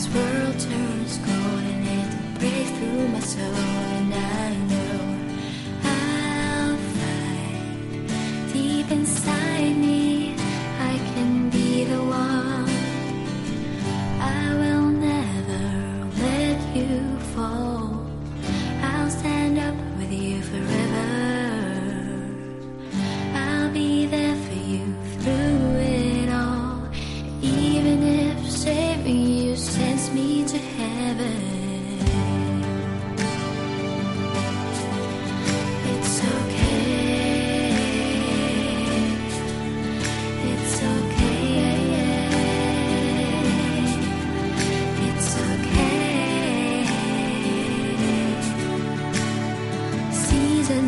This world turns cold and it breaks break through my soul and I know I'll fight deep inside.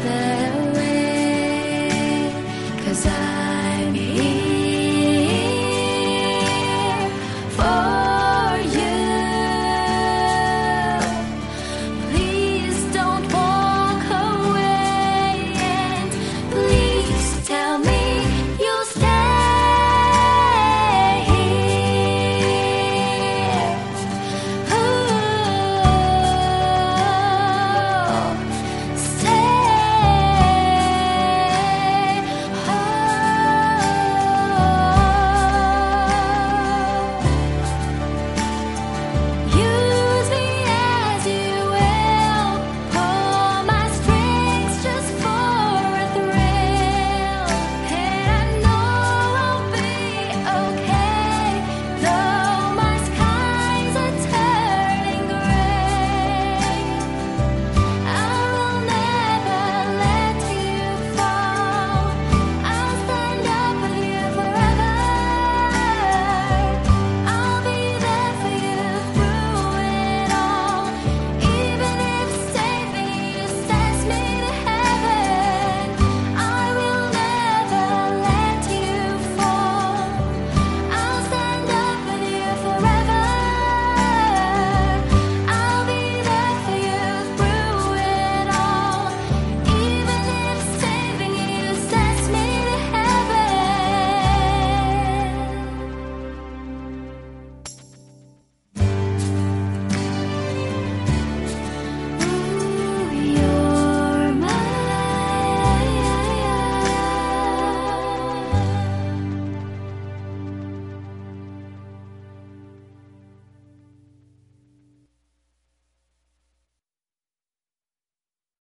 that